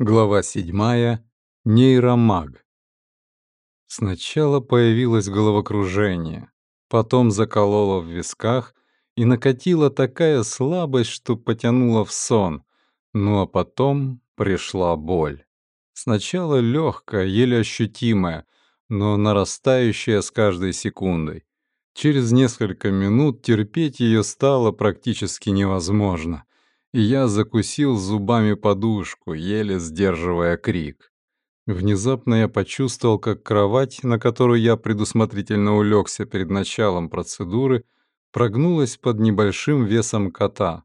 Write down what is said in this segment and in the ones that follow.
Глава седьмая. Нейромаг. Сначала появилось головокружение, потом закололо в висках и накатила такая слабость, что потянула в сон, ну а потом пришла боль. Сначала легкая, еле ощутимая, но нарастающая с каждой секундой. Через несколько минут терпеть ее стало практически невозможно — я закусил зубами подушку, еле сдерживая крик. Внезапно я почувствовал, как кровать, на которую я предусмотрительно улегся перед началом процедуры, прогнулась под небольшим весом кота,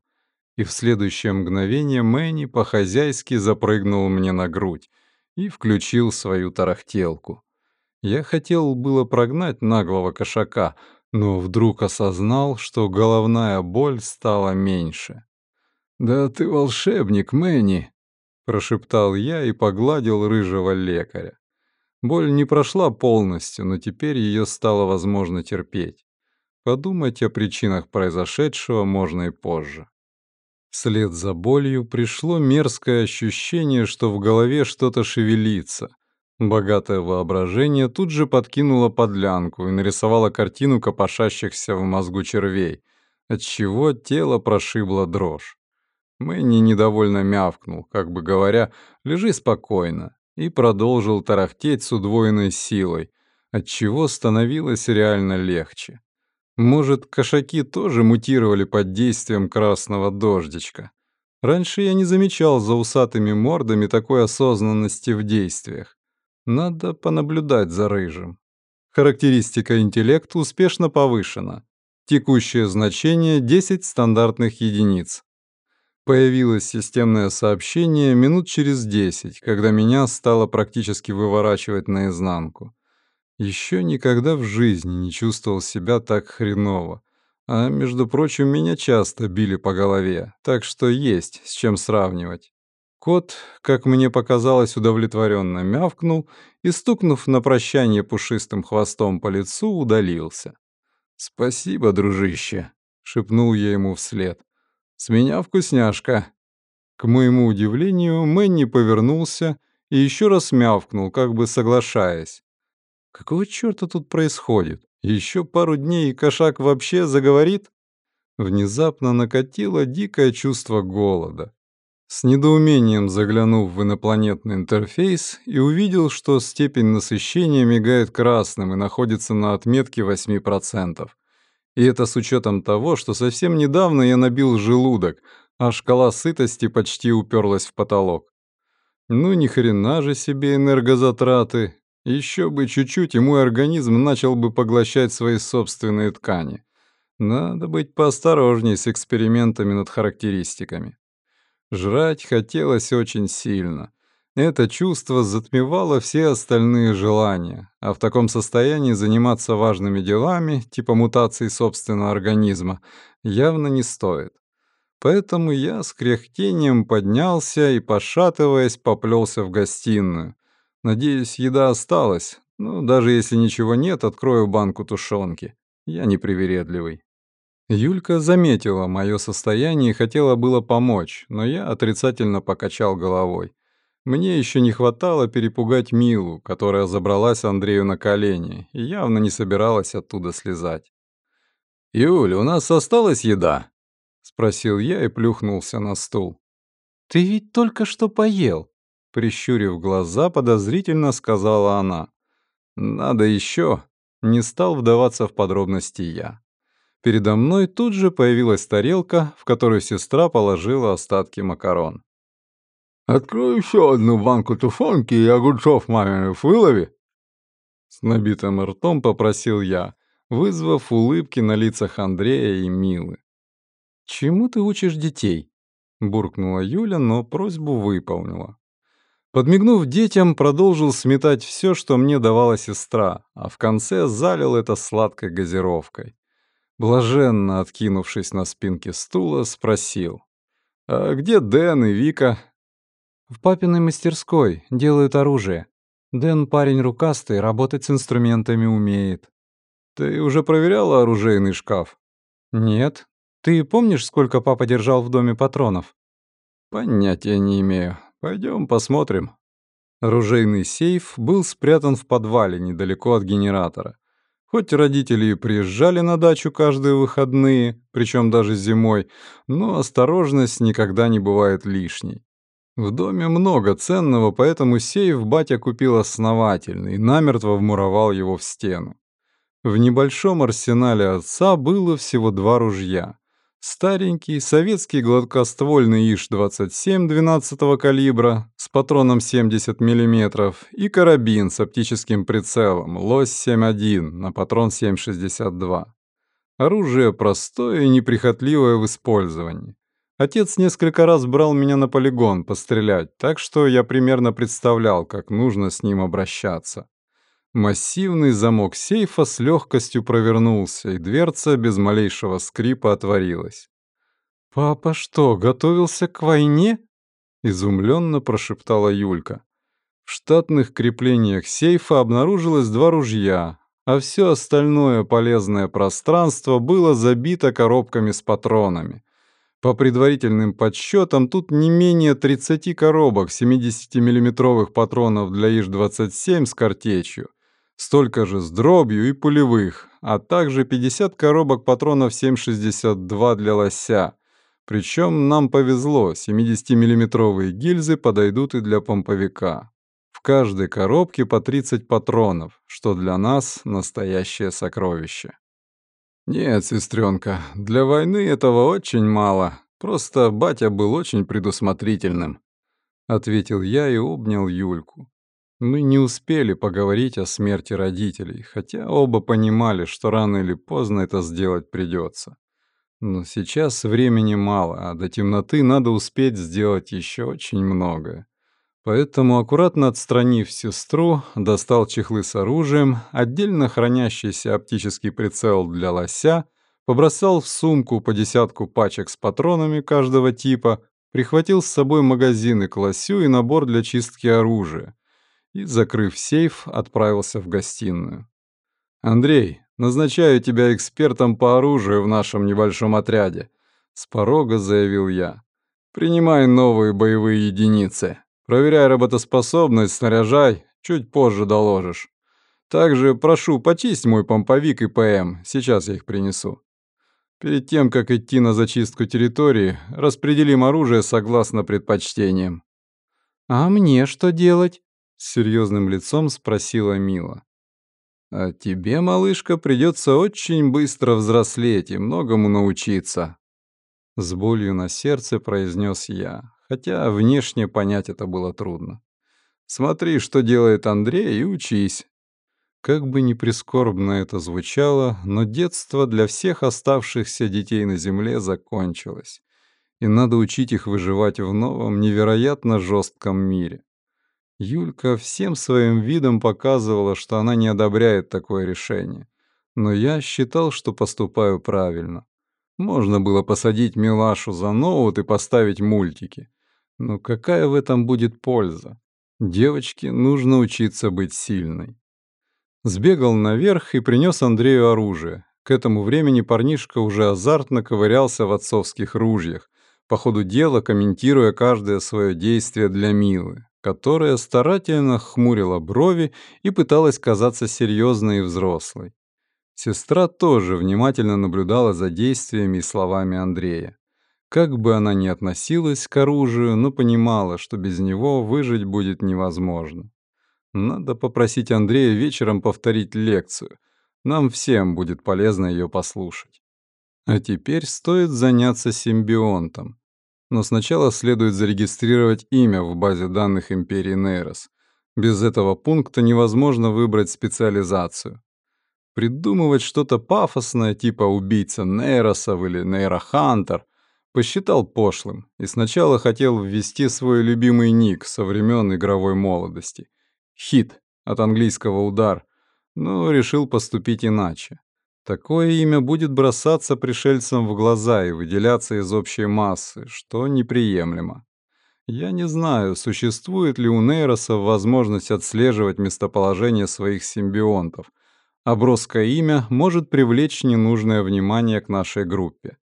и в следующее мгновение Мэнни по-хозяйски запрыгнул мне на грудь и включил свою тарахтелку. Я хотел было прогнать наглого кошака, но вдруг осознал, что головная боль стала меньше. «Да ты волшебник, Мэнни!» — прошептал я и погладил рыжего лекаря. Боль не прошла полностью, но теперь ее стало возможно терпеть. Подумать о причинах произошедшего можно и позже. Вслед за болью пришло мерзкое ощущение, что в голове что-то шевелится. Богатое воображение тут же подкинуло подлянку и нарисовало картину копошащихся в мозгу червей, отчего тело прошибло дрожь. Мэнни недовольно мявкнул, как бы говоря, «Лежи спокойно», и продолжил тарахтеть с удвоенной силой, отчего становилось реально легче. Может, кошаки тоже мутировали под действием красного дождичка? Раньше я не замечал за усатыми мордами такой осознанности в действиях. Надо понаблюдать за рыжим. Характеристика интеллекта успешно повышена. Текущее значение 10 стандартных единиц. Появилось системное сообщение минут через десять, когда меня стало практически выворачивать наизнанку. Еще никогда в жизни не чувствовал себя так хреново. А, между прочим, меня часто били по голове, так что есть с чем сравнивать. Кот, как мне показалось, удовлетворенно мявкнул и, стукнув на прощание пушистым хвостом по лицу, удалился. «Спасибо, дружище», — шепнул я ему вслед. С меня вкусняшка». К моему удивлению, Мэнни повернулся и еще раз мявкнул, как бы соглашаясь. «Какого черта тут происходит? Еще пару дней и кошак вообще заговорит?» Внезапно накатило дикое чувство голода. С недоумением заглянув в инопланетный интерфейс и увидел, что степень насыщения мигает красным и находится на отметке 8%. И это с учетом того, что совсем недавно я набил желудок, а шкала сытости почти уперлась в потолок. Ну ни хрена же себе энергозатраты. Еще бы чуть-чуть, и мой организм начал бы поглощать свои собственные ткани. Надо быть поосторожней с экспериментами над характеристиками. Жрать хотелось очень сильно. Это чувство затмевало все остальные желания, а в таком состоянии заниматься важными делами, типа мутации собственного организма, явно не стоит. Поэтому я с кряхтением поднялся и, пошатываясь, поплелся в гостиную. Надеюсь, еда осталась. Ну, даже если ничего нет, открою банку тушенки. Я непривередливый. Юлька заметила мое состояние и хотела было помочь, но я отрицательно покачал головой. Мне еще не хватало перепугать Милу, которая забралась Андрею на колени и явно не собиралась оттуда слезать. «Юля, у нас осталась еда?» — спросил я и плюхнулся на стул. «Ты ведь только что поел», — прищурив глаза, подозрительно сказала она. «Надо еще», — не стал вдаваться в подробности я. Передо мной тут же появилась тарелка, в которую сестра положила остатки макарон. Открой еще одну банку тушенки и огурцов маминых вылови. С набитым ртом попросил я, вызвав улыбки на лицах Андрея и Милы. «Чему ты учишь детей?» — буркнула Юля, но просьбу выполнила. Подмигнув детям, продолжил сметать все, что мне давала сестра, а в конце залил это сладкой газировкой. Блаженно откинувшись на спинке стула, спросил. «А где Дэн и Вика? В папиной мастерской делают оружие. Дэн парень рукастый, работать с инструментами умеет. Ты уже проверяла оружейный шкаф? Нет. Ты помнишь, сколько папа держал в доме патронов? Понятия не имею. Пойдем посмотрим. Оружейный сейф был спрятан в подвале недалеко от генератора. Хоть родители и приезжали на дачу каждые выходные, причем даже зимой, но осторожность никогда не бывает лишней. В доме много ценного, поэтому сейф батя купил основательный и намертво вмуровал его в стену. В небольшом арсенале отца было всего два ружья. Старенький советский гладкоствольный ИШ-27 12-го калибра с патроном 70 мм и карабин с оптическим прицелом ЛОСь-71 на патрон 7,62. Оружие простое и неприхотливое в использовании. Отец несколько раз брал меня на полигон пострелять, так что я примерно представлял, как нужно с ним обращаться. Массивный замок сейфа с легкостью провернулся, и дверца без малейшего скрипа отворилась. «Папа что, готовился к войне?» — изумленно прошептала Юлька. В штатных креплениях сейфа обнаружилось два ружья, а все остальное полезное пространство было забито коробками с патронами. По предварительным подсчетам, тут не менее 30 коробок 70-миллиметровых патронов для ИЖ-27 с картечью, столько же с дробью и пулевых, а также 50 коробок патронов 7,62 для лося. Причем нам повезло, 70-миллиметровые гильзы подойдут и для помповика. В каждой коробке по 30 патронов, что для нас настоящее сокровище. Нет, сестренка, для войны этого очень мало. Просто батя был очень предусмотрительным. Ответил я и обнял Юльку. Мы не успели поговорить о смерти родителей, хотя оба понимали, что рано или поздно это сделать придется. Но сейчас времени мало, а до темноты надо успеть сделать еще очень многое. Поэтому, аккуратно отстранив сестру, достал чехлы с оружием, отдельно хранящийся оптический прицел для лося, побросал в сумку по десятку пачек с патронами каждого типа, прихватил с собой магазины к лосю и набор для чистки оружия и, закрыв сейф, отправился в гостиную. «Андрей, назначаю тебя экспертом по оружию в нашем небольшом отряде», — с порога заявил я. «Принимай новые боевые единицы. Проверяй работоспособность, снаряжай, чуть позже доложишь. Также прошу, почисть мой помповик и ПМ, сейчас я их принесу. Перед тем, как идти на зачистку территории, распределим оружие согласно предпочтениям». «А мне что делать?» с серьезным лицом спросила Мила. «А тебе, малышка, придется очень быстро взрослеть и многому научиться», — с болью на сердце произнес я, хотя внешне понять это было трудно. «Смотри, что делает Андрей, и учись». Как бы ни прискорбно это звучало, но детство для всех оставшихся детей на земле закончилось, и надо учить их выживать в новом, невероятно жестком мире. Юлька всем своим видом показывала, что она не одобряет такое решение. Но я считал, что поступаю правильно. Можно было посадить милашу за ноут и поставить мультики. Но какая в этом будет польза? Девочке нужно учиться быть сильной. Сбегал наверх и принес Андрею оружие. К этому времени парнишка уже азартно ковырялся в отцовских ружьях, по ходу дела комментируя каждое свое действие для Милы которая старательно хмурила брови и пыталась казаться серьезной и взрослой. Сестра тоже внимательно наблюдала за действиями и словами Андрея. Как бы она ни относилась к оружию, но понимала, что без него выжить будет невозможно. Надо попросить Андрея вечером повторить лекцию. Нам всем будет полезно ее послушать. А теперь стоит заняться симбионтом но сначала следует зарегистрировать имя в базе данных Империи Нейрос. Без этого пункта невозможно выбрать специализацию. Придумывать что-то пафосное, типа убийца нейросов или нейрохантер, посчитал пошлым и сначала хотел ввести свой любимый ник со времен игровой молодости. Хит, от английского удар, но решил поступить иначе. Такое имя будет бросаться пришельцам в глаза и выделяться из общей массы, что неприемлемо. Я не знаю, существует ли у нейросов возможность отслеживать местоположение своих симбионтов, а броское имя может привлечь ненужное внимание к нашей группе.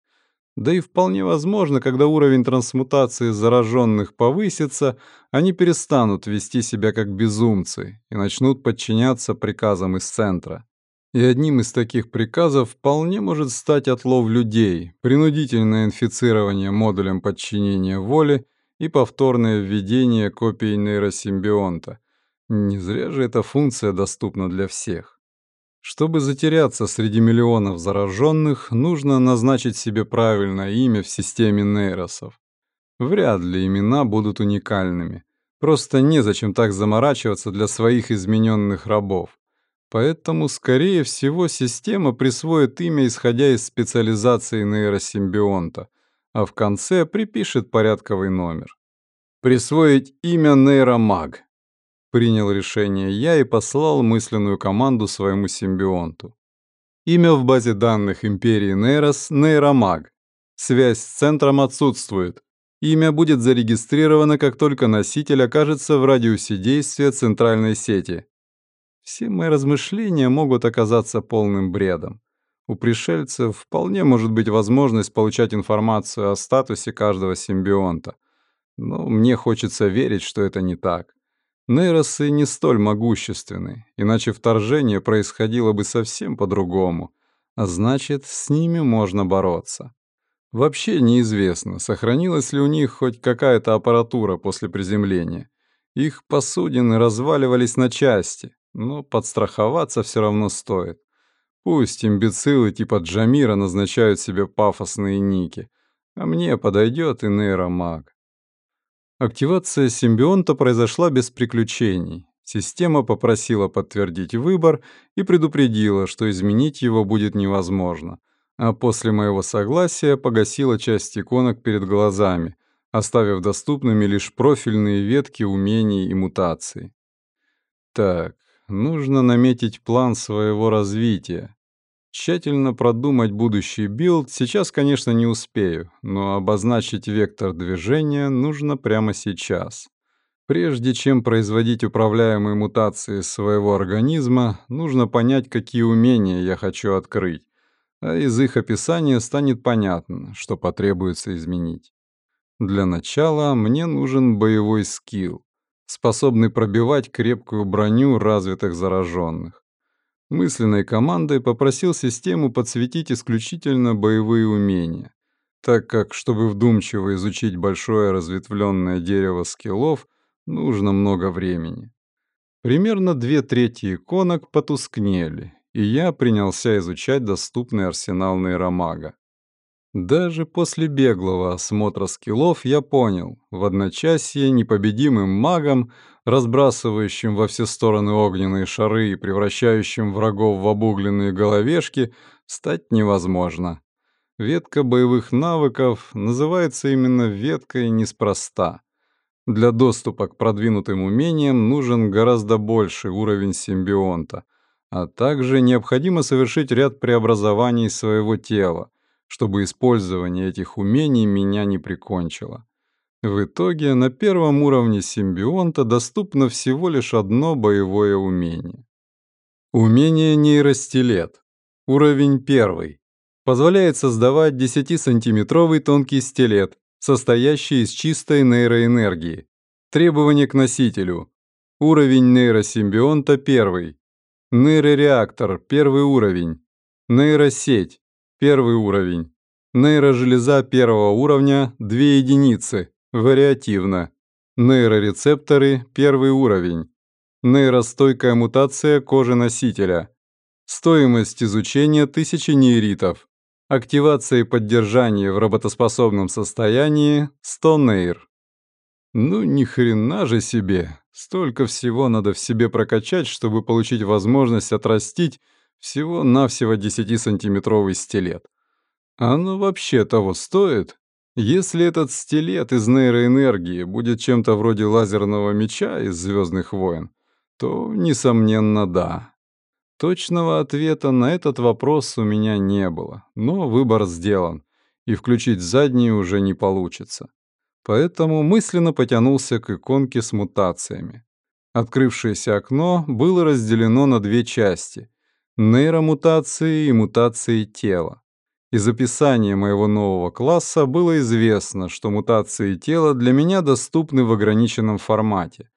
Да и вполне возможно, когда уровень трансмутации зараженных повысится, они перестанут вести себя как безумцы и начнут подчиняться приказам из центра. И одним из таких приказов вполне может стать отлов людей, принудительное инфицирование модулем подчинения воли и повторное введение копий нейросимбионта. Не зря же эта функция доступна для всех. Чтобы затеряться среди миллионов зараженных, нужно назначить себе правильное имя в системе нейросов. Вряд ли имена будут уникальными. Просто незачем так заморачиваться для своих измененных рабов. Поэтому, скорее всего, система присвоит имя, исходя из специализации нейросимбионта, а в конце припишет порядковый номер. Присвоить имя нейромаг Принял решение я и послал мысленную команду своему симбионту. Имя в базе данных Империи Нейрос — Нейромаг. Связь с центром отсутствует. Имя будет зарегистрировано, как только носитель окажется в радиусе действия центральной сети. Все мои размышления могут оказаться полным бредом. У пришельцев вполне может быть возможность получать информацию о статусе каждого симбионта. Но мне хочется верить, что это не так. Нейросы не столь могущественны, иначе вторжение происходило бы совсем по-другому, а значит, с ними можно бороться. Вообще неизвестно, сохранилась ли у них хоть какая-то аппаратура после приземления. Их посудины разваливались на части, но подстраховаться все равно стоит. Пусть имбецилы типа Джамира назначают себе пафосные ники, а мне подойдет и нейромаг. Активация симбионта произошла без приключений. Система попросила подтвердить выбор и предупредила, что изменить его будет невозможно. А после моего согласия погасила часть иконок перед глазами, оставив доступными лишь профильные ветки умений и мутаций. Так, нужно наметить план своего развития. Тщательно продумать будущий build сейчас, конечно, не успею, но обозначить вектор движения нужно прямо сейчас. Прежде чем производить управляемые мутации своего организма, нужно понять, какие умения я хочу открыть, а из их описания станет понятно, что потребуется изменить. Для начала мне нужен боевой skill, способный пробивать крепкую броню развитых зараженных. Мысленной командой попросил систему подсветить исключительно боевые умения, так как, чтобы вдумчиво изучить большое разветвленное дерево скиллов, нужно много времени. Примерно две трети иконок потускнели, и я принялся изучать доступный арсенал нейромага. Даже после беглого осмотра скиллов я понял, в одночасье непобедимым магом, разбрасывающим во все стороны огненные шары и превращающим врагов в обугленные головешки, стать невозможно. Ветка боевых навыков называется именно веткой неспроста. Для доступа к продвинутым умениям нужен гораздо больший уровень симбионта, а также необходимо совершить ряд преобразований своего тела, чтобы использование этих умений меня не прикончило. В итоге на первом уровне симбионта доступно всего лишь одно боевое умение. Умение нейростилет. Уровень первый. Позволяет создавать 10-сантиметровый тонкий стилет, состоящий из чистой нейроэнергии. Требования к носителю. Уровень нейросимбионта первый. Нейрореактор первый уровень. Нейросеть Первый уровень. Нейрожелеза первого уровня – 2 единицы, вариативно. Нейрорецепторы – первый уровень. Нейростойкая мутация кожи носителя. Стоимость изучения 1000 нейритов. Активация и поддержание в работоспособном состоянии – 100 нейр. Ну ни хрена же себе. Столько всего надо в себе прокачать, чтобы получить возможность отрастить всего-навсего 10-сантиметровый стилет. Оно вообще того стоит? Если этот стилет из нейроэнергии будет чем-то вроде лазерного меча из «Звездных войн», то, несомненно, да. Точного ответа на этот вопрос у меня не было, но выбор сделан, и включить задний уже не получится. Поэтому мысленно потянулся к иконке с мутациями. Открывшееся окно было разделено на две части — нейромутации и мутации тела. Из описания моего нового класса было известно, что мутации тела для меня доступны в ограниченном формате.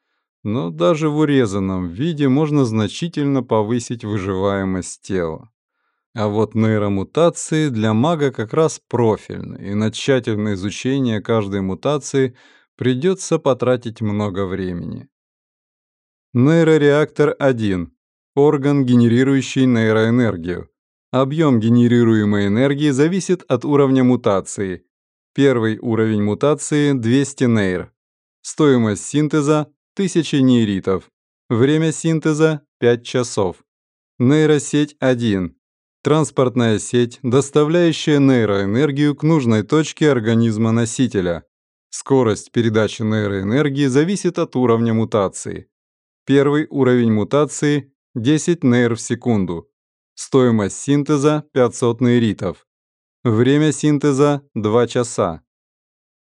Но даже в урезанном виде можно значительно повысить выживаемость тела. А вот нейромутации для мага как раз профильны, и на тщательное изучение каждой мутации придется потратить много времени. Нейрореактор 1. Орган, генерирующий нейроэнергию. Объем генерируемой энергии зависит от уровня мутации. Первый уровень мутации – 200 нейр. Стоимость синтеза – 1000 нейритов. Время синтеза – 5 часов. Нейросеть 1 Транспортная сеть, доставляющая нейроэнергию к нужной точке организма носителя. Скорость передачи нейроэнергии зависит от уровня мутации. Первый уровень мутации – 10 нейр в секунду. Стоимость синтеза – 500 нейритов. Время синтеза – 2 часа.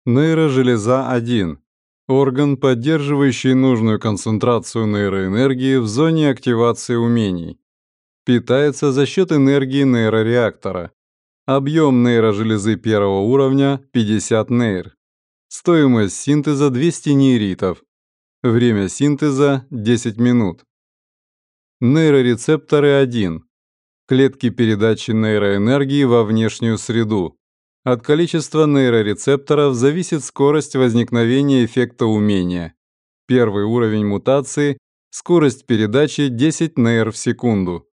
Нейрожелеза 1. Орган, поддерживающий нужную концентрацию нейроэнергии в зоне активации умений. Питается за счет энергии нейрореактора. Объем нейрожелезы первого уровня – 50 нейр. Стоимость синтеза – 200 нейритов. Время синтеза – 10 минут. Нейрорецепторы 1. Клетки передачи нейроэнергии во внешнюю среду. От количества нейрорецепторов зависит скорость возникновения эффекта умения. Первый уровень мутации – скорость передачи 10 нейр в секунду.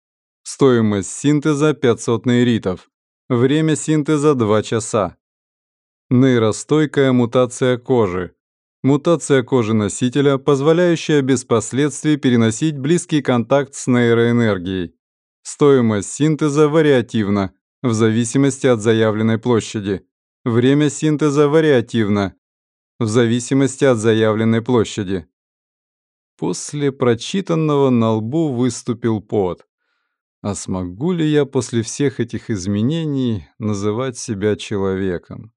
Стоимость синтеза 500 нейритов. Время синтеза 2 часа. Нейростойкая мутация кожи. Мутация кожи носителя, позволяющая без последствий переносить близкий контакт с нейроэнергией. Стоимость синтеза вариативна, в зависимости от заявленной площади. Время синтеза вариативно, в зависимости от заявленной площади. После прочитанного на лбу выступил пот. А смогу ли я после всех этих изменений называть себя человеком?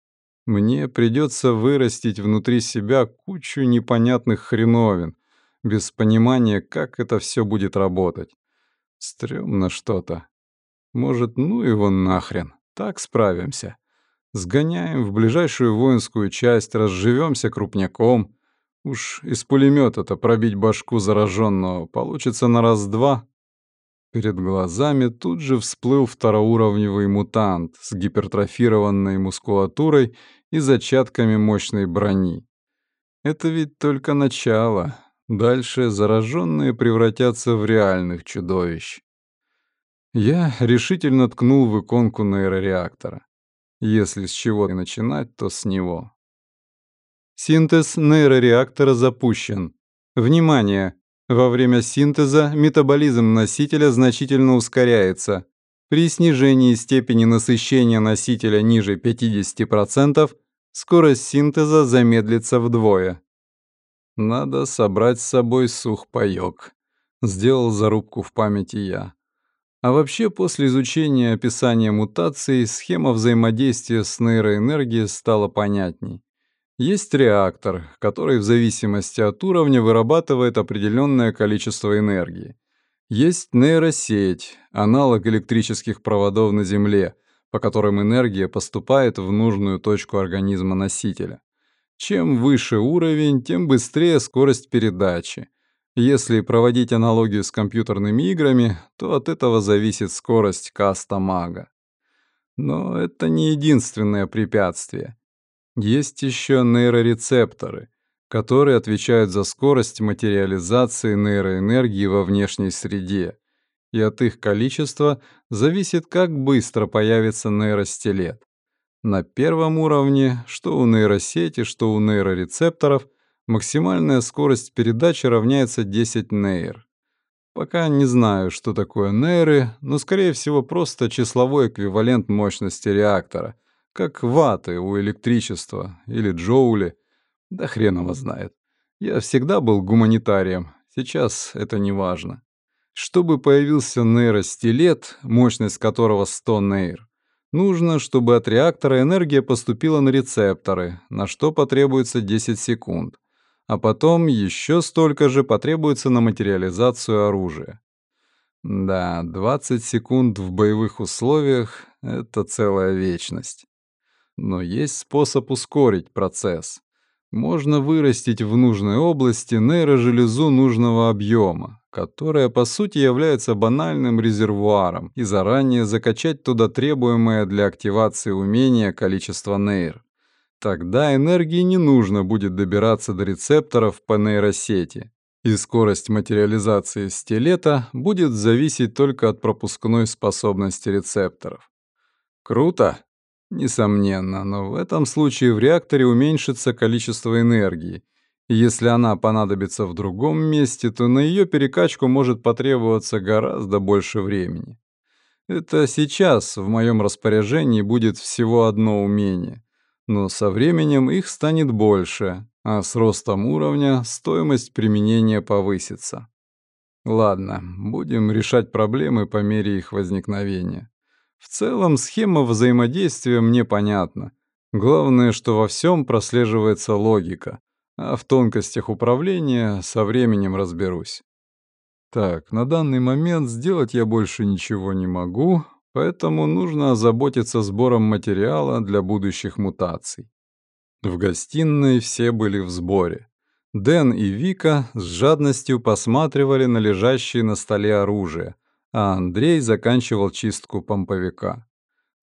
Мне придется вырастить внутри себя кучу непонятных хреновин, без понимания, как это все будет работать. Стремно что-то. Может, ну его нахрен, так справимся. Сгоняем в ближайшую воинскую часть, разживемся крупняком. Уж из пулемета-то пробить башку зараженного получится на раз-два, Перед глазами тут же всплыл второуровневый мутант с гипертрофированной мускулатурой и зачатками мощной брони. Это ведь только начало. Дальше зараженные превратятся в реальных чудовищ. Я решительно ткнул в иконку нейрореактора. Если с чего и начинать, то с него. Синтез нейрореактора запущен. Внимание! Во время синтеза метаболизм носителя значительно ускоряется. При снижении степени насыщения носителя ниже 50%, скорость синтеза замедлится вдвое. Надо собрать с собой сухпайок. Сделал зарубку в памяти я. А вообще, после изучения описания мутаций, схема взаимодействия с нейроэнергией стала понятней. Есть реактор, который в зависимости от уровня вырабатывает определенное количество энергии. Есть нейросеть, аналог электрических проводов на Земле, по которым энергия поступает в нужную точку организма носителя. Чем выше уровень, тем быстрее скорость передачи. Если проводить аналогию с компьютерными играми, то от этого зависит скорость каста мага. Но это не единственное препятствие. Есть еще нейрорецепторы, которые отвечают за скорость материализации нейроэнергии во внешней среде, и от их количества зависит, как быстро появится нейростилет. На первом уровне, что у нейросети, что у нейрорецепторов, максимальная скорость передачи равняется 10 нейр. Пока не знаю, что такое нейры, но, скорее всего, просто числовой эквивалент мощности реактора — как ваты у электричества или джоули. Да хрен его знает. Я всегда был гуманитарием, сейчас это не важно. Чтобы появился нейростилет, мощность которого 100 нейр, нужно, чтобы от реактора энергия поступила на рецепторы, на что потребуется 10 секунд. А потом еще столько же потребуется на материализацию оружия. Да, 20 секунд в боевых условиях — это целая вечность. Но есть способ ускорить процесс. Можно вырастить в нужной области нейрожелезу нужного объема, которая по сути является банальным резервуаром, и заранее закачать туда требуемое для активации умения количество нейр. Тогда энергии не нужно будет добираться до рецепторов по нейросети, и скорость материализации стилета будет зависеть только от пропускной способности рецепторов. Круто? Несомненно, но в этом случае в реакторе уменьшится количество энергии, если она понадобится в другом месте, то на ее перекачку может потребоваться гораздо больше времени. Это сейчас в моем распоряжении будет всего одно умение, но со временем их станет больше, а с ростом уровня стоимость применения повысится. Ладно, будем решать проблемы по мере их возникновения. В целом схема взаимодействия мне понятна. Главное, что во всем прослеживается логика, а в тонкостях управления со временем разберусь. Так, на данный момент сделать я больше ничего не могу, поэтому нужно озаботиться сбором материала для будущих мутаций. В гостиной все были в сборе. Дэн и Вика с жадностью посматривали на лежащее на столе оружие, а Андрей заканчивал чистку помповика.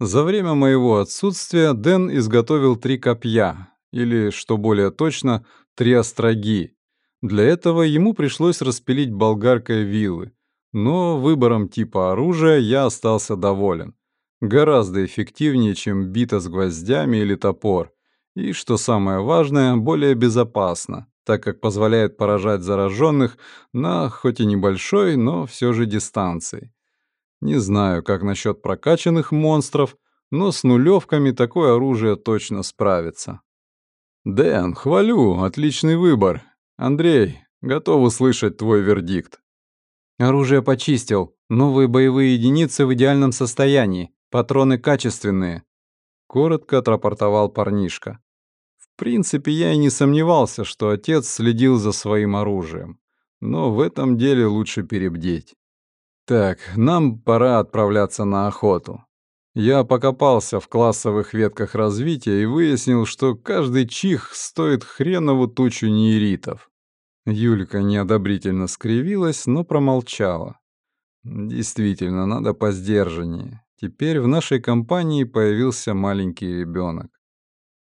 За время моего отсутствия Дэн изготовил три копья, или, что более точно, три остроги. Для этого ему пришлось распилить болгаркой вилы, но выбором типа оружия я остался доволен. Гораздо эффективнее, чем бита с гвоздями или топор, и, что самое важное, более безопасно, так как позволяет поражать зараженных на хоть и небольшой, но все же дистанции. Не знаю, как насчет прокачанных монстров, но с нулевками такое оружие точно справится. «Дэн, хвалю, отличный выбор. Андрей, готов услышать твой вердикт». «Оружие почистил. Новые боевые единицы в идеальном состоянии. Патроны качественные», — коротко отрапортовал парнишка. В принципе, я и не сомневался, что отец следил за своим оружием. Но в этом деле лучше перебдеть. Так, нам пора отправляться на охоту. Я покопался в классовых ветках развития и выяснил, что каждый чих стоит хренову тучу нейритов. Юлька неодобрительно скривилась, но промолчала. Действительно, надо по сдержаннее. Теперь в нашей компании появился маленький ребенок.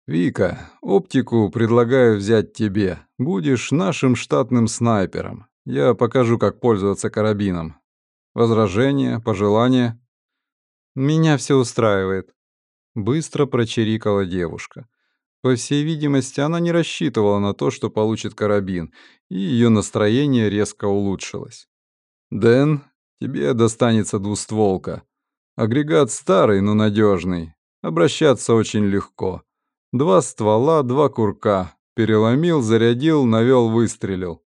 «Вика, оптику предлагаю взять тебе. Будешь нашим штатным снайпером. Я покажу, как пользоваться карабином. Возражения, пожелания?» «Меня все устраивает», — быстро прочирикала девушка. По всей видимости, она не рассчитывала на то, что получит карабин, и ее настроение резко улучшилось. «Дэн, тебе достанется двустволка. Агрегат старый, но надежный. Обращаться очень легко. Два ствола, два курка. Переломил, зарядил, навел, выстрелил.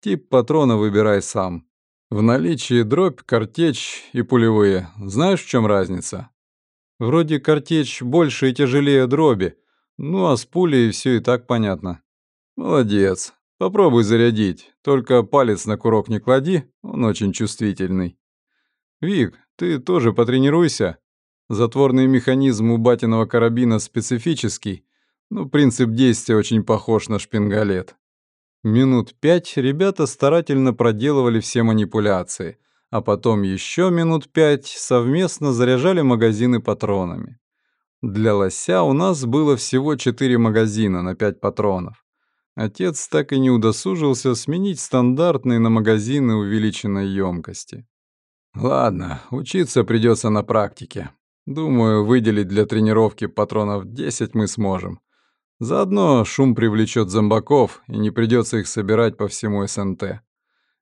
Тип патрона выбирай сам. В наличии дробь, картечь и пулевые. Знаешь, в чем разница? Вроде картечь больше и тяжелее дроби. Ну а с пулей все и так понятно. Молодец. Попробуй зарядить. Только палец на курок не клади, он очень чувствительный. Вик, ты тоже потренируйся. Затворный механизм у батиного карабина специфический, но принцип действия очень похож на шпингалет. Минут пять ребята старательно проделывали все манипуляции, а потом еще минут пять совместно заряжали магазины патронами. Для лося у нас было всего четыре магазина на пять патронов. Отец так и не удосужился сменить стандартные на магазины увеличенной емкости. Ладно, учиться придется на практике. Думаю, выделить для тренировки патронов 10 мы сможем. Заодно шум привлечет зомбаков, и не придется их собирать по всему СНТ.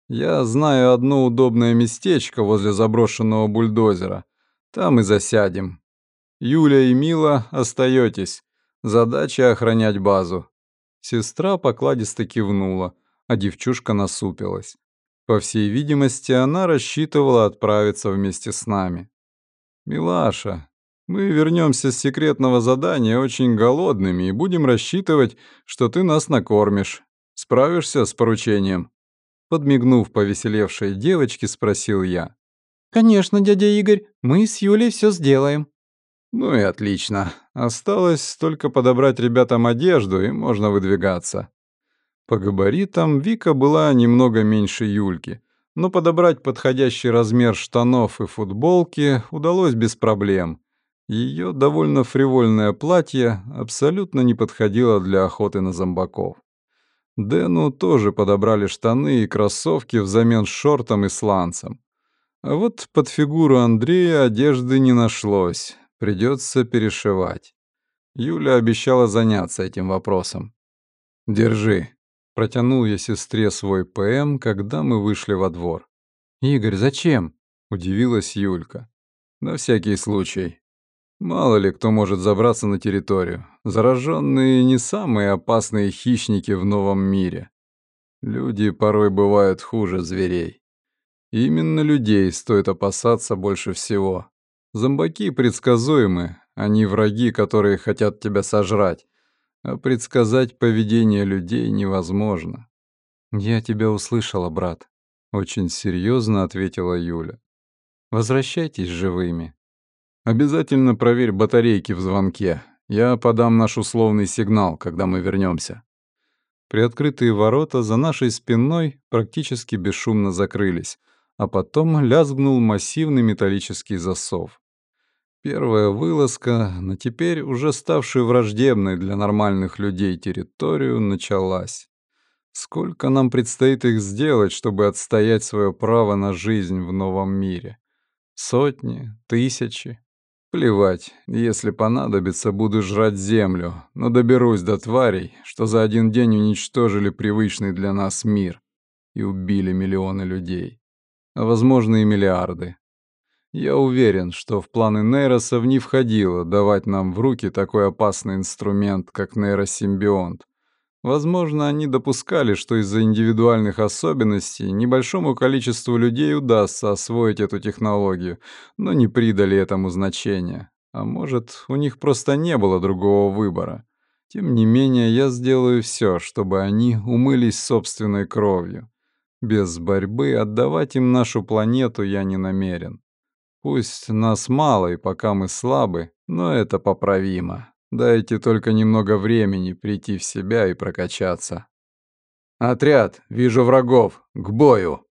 Я знаю одно удобное местечко возле заброшенного бульдозера. Там и засядем. Юля и Мила, остаетесь. Задача охранять базу. Сестра покладисто кивнула, а девчушка насупилась. По всей видимости, она рассчитывала отправиться вместе с нами. «Милаша, мы вернемся с секретного задания очень голодными и будем рассчитывать, что ты нас накормишь. Справишься с поручением?» Подмигнув повеселевшей девочке, спросил я. «Конечно, дядя Игорь, мы с Юлей все сделаем». Ну и отлично. Осталось только подобрать ребятам одежду, и можно выдвигаться. По габаритам Вика была немного меньше Юльки, но подобрать подходящий размер штанов и футболки удалось без проблем. Ее довольно фривольное платье абсолютно не подходило для охоты на зомбаков. Дэну тоже подобрали штаны и кроссовки взамен шортам и сланцам. А вот под фигуру Андрея одежды не нашлось, придется перешивать. Юля обещала заняться этим вопросом. «Держи», — протянул я сестре свой ПМ, когда мы вышли во двор. «Игорь, зачем?» — удивилась Юлька. «На всякий случай. Мало ли кто может забраться на территорию. Зараженные не самые опасные хищники в новом мире. Люди порой бывают хуже зверей. Именно людей стоит опасаться больше всего. Зомбаки предсказуемы, они враги, которые хотят тебя сожрать. А предсказать поведение людей невозможно. «Я тебя услышала, брат», — очень серьезно ответила Юля. «Возвращайтесь живыми». Обязательно проверь батарейки в звонке. Я подам наш условный сигнал, когда мы вернемся. Приоткрытые ворота за нашей спиной практически бесшумно закрылись, а потом лязгнул массивный металлический засов. Первая вылазка на теперь уже ставшую враждебной для нормальных людей территорию началась. Сколько нам предстоит их сделать, чтобы отстоять свое право на жизнь в новом мире? Сотни, тысячи, Плевать, если понадобится, буду жрать землю, но доберусь до тварей, что за один день уничтожили привычный для нас мир и убили миллионы людей, а возможно и миллиарды. Я уверен, что в планы нейросов не входило давать нам в руки такой опасный инструмент, как нейросимбионт, Возможно, они допускали, что из-за индивидуальных особенностей небольшому количеству людей удастся освоить эту технологию, но не придали этому значения. А может, у них просто не было другого выбора. Тем не менее, я сделаю все, чтобы они умылись собственной кровью. Без борьбы отдавать им нашу планету я не намерен. Пусть нас мало и пока мы слабы, но это поправимо. Дайте только немного времени прийти в себя и прокачаться. «Отряд, вижу врагов, к бою!»